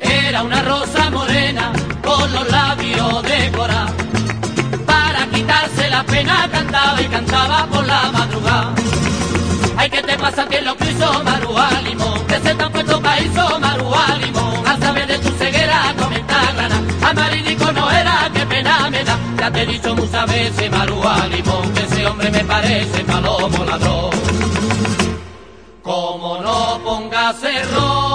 Era una rosa morena con los labios decorados. Para quitarse la pena cantaba y cantaba por la madrugada. Ay, ¿qué te pasa que lo que hizo Marúa Limón? Que se te han puesto hizo Marúa Limón. A saber de tu ceguera, comentar rana. Amarillico no era, qué pena me da. Ya te he dicho muchas veces, Marúa Limón, que ese hombre me parece palomo ladrón. Como no pongas error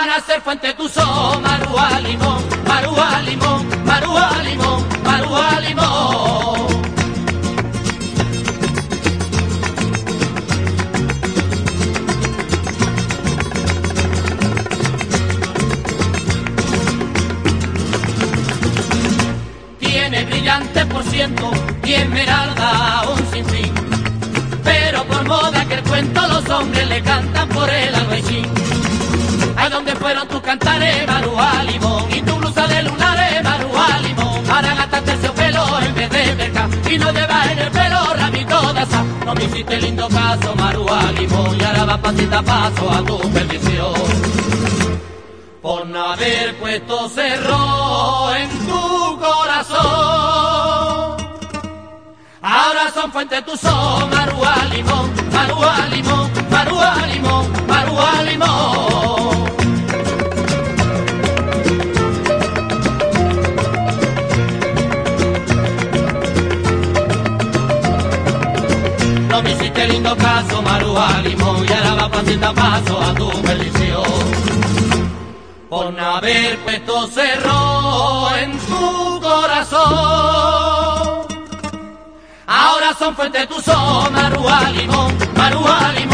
van a ser fuente tu son, Marúa Limón, Marúa Limón, Marúa Limón, Marúa Limón. Tiene brillante por ciento y esmeralda un sinfín. Pero por moda que el cuento los hombres le cantan por el albaicín. ¿A dónde Marúa Limón? Y tu blusa de lunares, Marúa Limón. Para gastarte ese pelo en vez de merca y no llevas en el pelo ramito de asa. No me hiciste lindo caso, Marúa Limón. Y ahora va pasito a paso a tu perdición por no haber puesto cerro en tu corazón. Ahora son fuente tu son, Marúa Limón, Marúa Limón, Hiciste lindo caso, Marúa Limón, y ahora va pasito a paso a tu perdición por no haber puesto cerro en tu corazón. Ahora son fuente tu son, Marúa Limón, Marúa Limón,